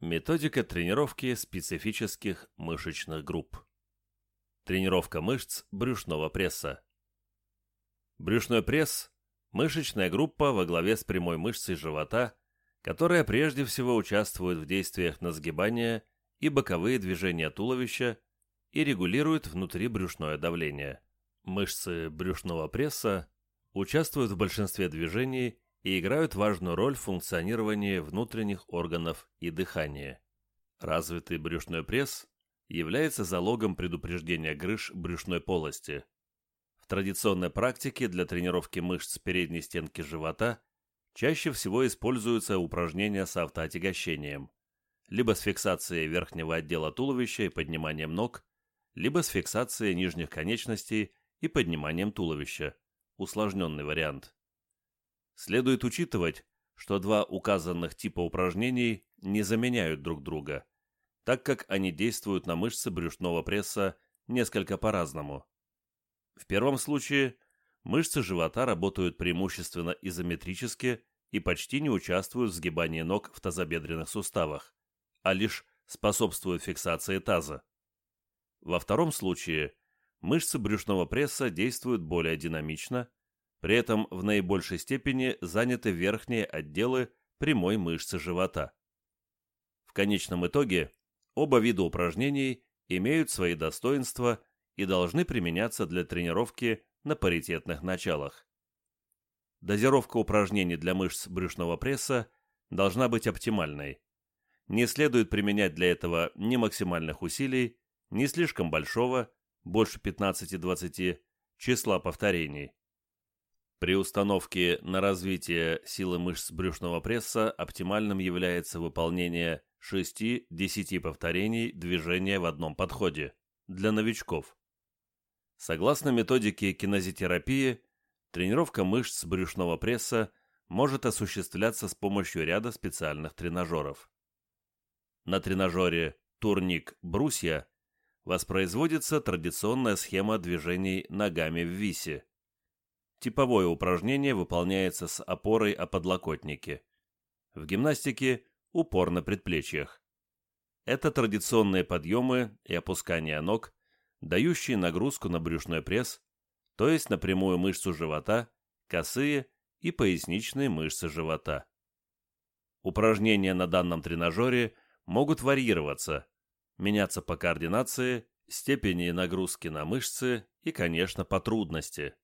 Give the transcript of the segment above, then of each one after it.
Методика тренировки специфических мышечных групп. Тренировка мышц брюшного пресса. Брюшной пресс – мышечная группа во главе с прямой мышцей живота, которая прежде всего участвует в действиях на сгибание и боковые движения туловища и регулирует внутрибрюшное давление. Мышцы брюшного пресса участвуют в большинстве движений и играют важную роль в функционировании внутренних органов и дыхания. Развитый брюшной пресс является залогом предупреждения грыж брюшной полости. В традиционной практике для тренировки мышц передней стенки живота чаще всего используются упражнения с автоотягощением, либо с фиксацией верхнего отдела туловища и подниманием ног, либо с фиксацией нижних конечностей и подниманием туловища, усложненный вариант. Следует учитывать, что два указанных типа упражнений не заменяют друг друга, так как они действуют на мышцы брюшного пресса несколько по-разному. В первом случае мышцы живота работают преимущественно изометрически и почти не участвуют в сгибании ног в тазобедренных суставах, а лишь способствуют фиксации таза. Во втором случае мышцы брюшного пресса действуют более динамично при этом в наибольшей степени заняты верхние отделы прямой мышцы живота. В конечном итоге оба вида упражнений имеют свои достоинства и должны применяться для тренировки на паритетных началах. Дозировка упражнений для мышц брюшного пресса должна быть оптимальной. Не следует применять для этого ни максимальных усилий, ни слишком большого, больше 15-20, числа повторений. При установке на развитие силы мышц брюшного пресса оптимальным является выполнение 6-10 повторений движения в одном подходе для новичков. Согласно методике кинезитерапии, тренировка мышц брюшного пресса может осуществляться с помощью ряда специальных тренажеров. На тренажере «Турник-брусья» воспроизводится традиционная схема движений ногами в висе. Типовое упражнение выполняется с опорой о подлокотнике. В гимнастике – упор на предплечьях. Это традиционные подъемы и опускания ног, дающие нагрузку на брюшной пресс, то есть на прямую мышцу живота, косые и поясничные мышцы живота. Упражнения на данном тренажере могут варьироваться, меняться по координации, степени нагрузки на мышцы и, конечно, по трудности.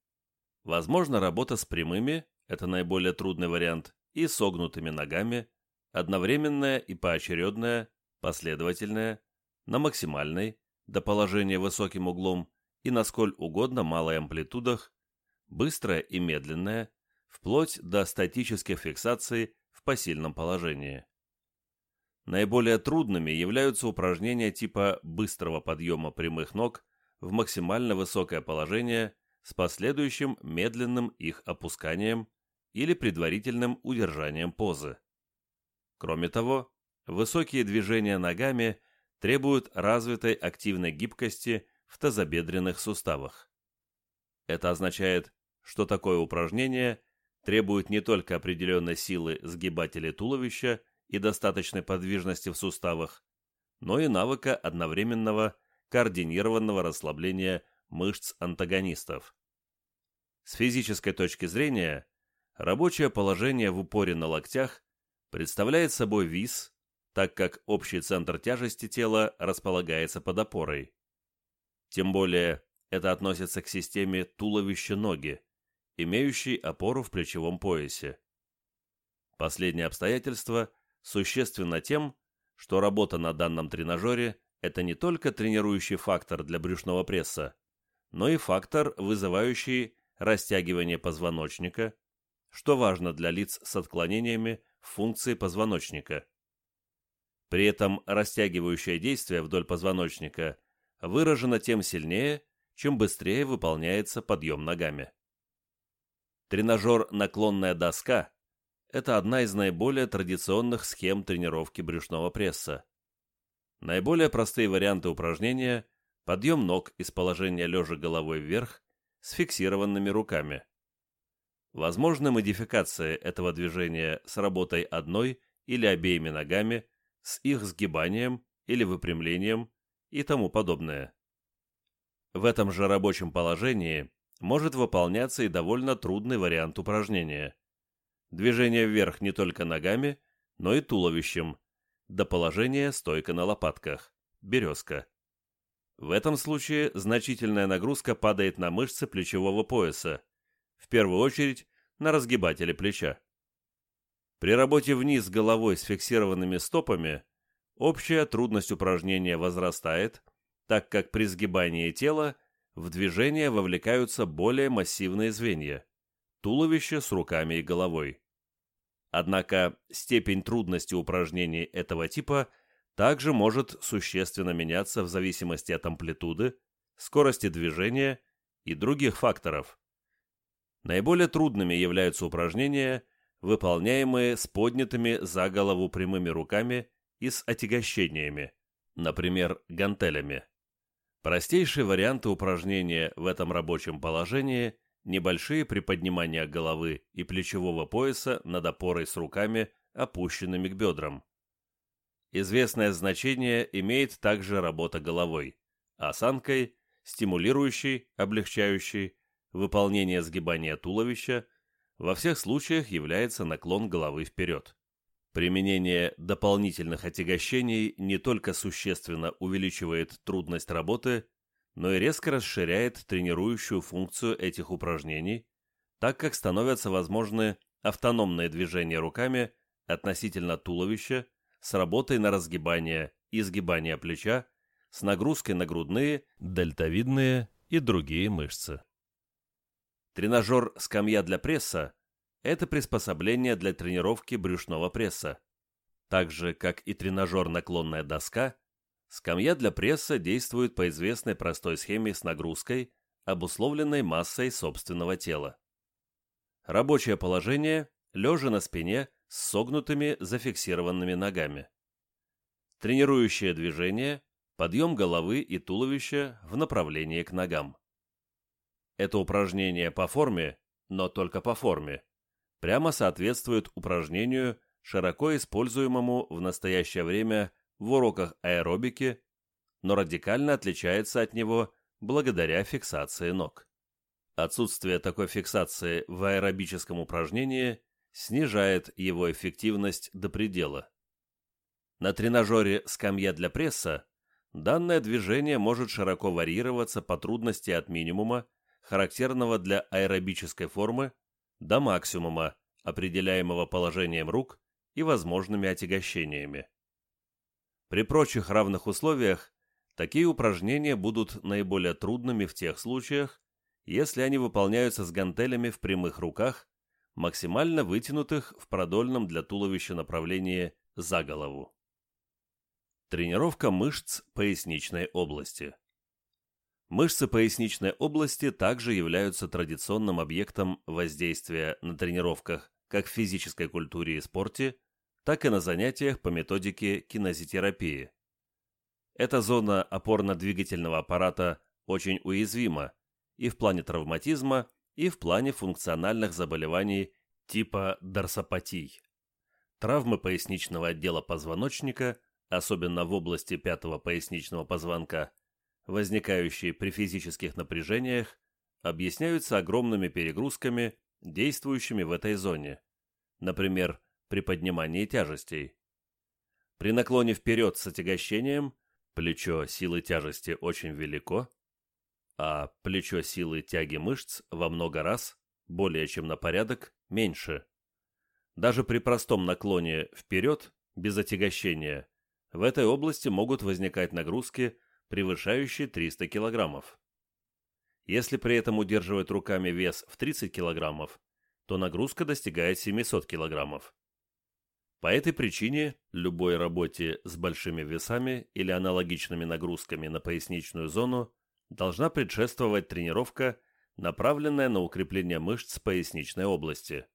Возможно, работа с прямыми – это наиболее трудный вариант, и согнутыми ногами, одновременная и поочередная, последовательная, на максимальной, до положения высоким углом и на сколь угодно малой амплитудах, быстрая и медленная, вплоть до статических фиксаций в посильном положении. Наиболее трудными являются упражнения типа быстрого подъема прямых ног в максимально высокое положение с последующим медленным их опусканием или предварительным удержанием позы. Кроме того, высокие движения ногами требуют развитой активной гибкости в тазобедренных суставах. Это означает, что такое упражнение требует не только определенной силы сгибателей туловища и достаточной подвижности в суставах, но и навыка одновременного координированного расслабления мышц-антагонистов. С физической точки зрения, рабочее положение в упоре на локтях представляет собой вис, так как общий центр тяжести тела располагается под опорой. Тем более это относится к системе туловище-ноги, имеющей опору в плечевом поясе. Последнее обстоятельство существенно тем, что работа на данном тренажере – это не только тренирующий фактор для брюшного пресса, но и фактор, вызывающий растягивание позвоночника, что важно для лиц с отклонениями в функции позвоночника. При этом растягивающее действие вдоль позвоночника выражено тем сильнее, чем быстрее выполняется подъем ногами. Тренажер «Наклонная доска» – это одна из наиболее традиционных схем тренировки брюшного пресса. Наиболее простые варианты упражнения – подъем ног из положения лежа головой вверх с фиксированными руками. Возможны модификации этого движения с работой одной или обеими ногами, с их сгибанием или выпрямлением и тому подобное. В этом же рабочем положении может выполняться и довольно трудный вариант упражнения. Движение вверх не только ногами, но и туловищем, до положения стойка на лопатках, березка. В этом случае значительная нагрузка падает на мышцы плечевого пояса, в первую очередь на разгибатели плеча. При работе вниз головой с фиксированными стопами общая трудность упражнения возрастает, так как при сгибании тела в движение вовлекаются более массивные звенья – туловище с руками и головой. Однако степень трудности упражнений этого типа также может существенно меняться в зависимости от амплитуды, скорости движения и других факторов. Наиболее трудными являются упражнения, выполняемые с поднятыми за голову прямыми руками и с отягощениями, например, гантелями. Простейшие варианты упражнения в этом рабочем положении – небольшие приподнимания головы и плечевого пояса над опорой с руками, опущенными к бедрам. Известное значение имеет также работа головой, осанкой, стимулирующей, облегчающей, выполнение сгибания туловища, во всех случаях является наклон головы вперед. Применение дополнительных отягощений не только существенно увеличивает трудность работы, но и резко расширяет тренирующую функцию этих упражнений, так как становятся возможны автономные движения руками относительно туловища с работой на разгибание и сгибание плеча, с нагрузкой на грудные, дельтовидные и другие мышцы. Тренажер «Скамья для пресса» это приспособление для тренировки брюшного пресса. Так же, как и тренажер «Наклонная доска», скамья для пресса действует по известной простой схеме с нагрузкой, обусловленной массой собственного тела. Рабочее положение – лежа на спине с согнутыми зафиксированными ногами. Тренирующее движение – подъем головы и туловища в направлении к ногам. Это упражнение по форме, но только по форме, прямо соответствует упражнению, широко используемому в настоящее время в уроках аэробики, но радикально отличается от него благодаря фиксации ног. Отсутствие такой фиксации в аэробическом упражнении снижает его эффективность до предела. На тренажере «Скамья для пресса» данное движение может широко варьироваться по трудности от минимума, характерного для аэробической формы, до максимума, определяемого положением рук и возможными отягощениями. При прочих равных условиях такие упражнения будут наиболее трудными в тех случаях, если они выполняются с гантелями в прямых руках, максимально вытянутых в продольном для туловища направлении за голову. Тренировка мышц поясничной области. Мышцы поясничной области также являются традиционным объектом воздействия на тренировках как в физической культуре и спорте, так и на занятиях по методике кинезитерапии. Эта зона опорно-двигательного аппарата очень уязвима и в плане травматизма, и в плане функциональных заболеваний типа дорсопатий. Травмы поясничного отдела позвоночника, особенно в области пятого поясничного позвонка, возникающие при физических напряжениях, объясняются огромными перегрузками, действующими в этой зоне, например, при поднимании тяжестей. При наклоне вперед с отягощением плечо силы тяжести очень велико, а плечо силы тяги мышц во много раз, более чем на порядок, меньше. Даже при простом наклоне вперед, без отягощения, в этой области могут возникать нагрузки превышающий 300 килограммов. Если при этом удерживать руками вес в 30 килограммов, то нагрузка достигает 700 килограммов. По этой причине любой работе с большими весами или аналогичными нагрузками на поясничную зону должна предшествовать тренировка, направленная на укрепление мышц поясничной области.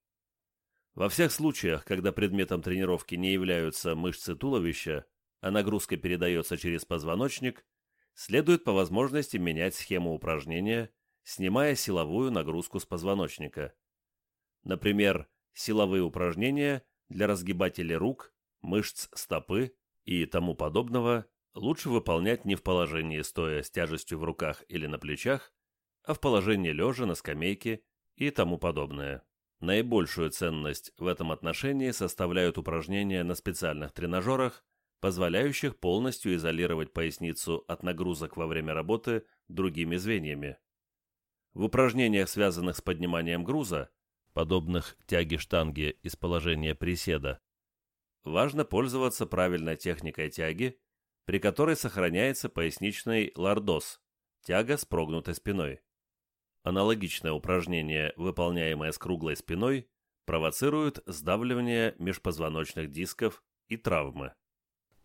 Во всех случаях, когда предметом тренировки не являются мышцы туловища, а нагрузка передается через позвоночник, следует по возможности менять схему упражнения, снимая силовую нагрузку с позвоночника. Например, силовые упражнения для разгибателей рук, мышц стопы, и тому подобного лучше выполнять не в положении стоя с тяжестью в руках или на плечах, а в положении лежа на скамейке и тому подобное. Наибольшую ценность в этом отношении составляют упражнения на специальных тренажерах, позволяющих полностью изолировать поясницу от нагрузок во время работы другими звеньями. В упражнениях, связанных с подниманием груза, подобных тяге штанги из положения приседа, важно пользоваться правильной техникой тяги, при которой сохраняется поясничный лордоз – тяга с прогнутой спиной. Аналогичное упражнение, выполняемое с круглой спиной, провоцирует сдавливание межпозвоночных дисков и травмы.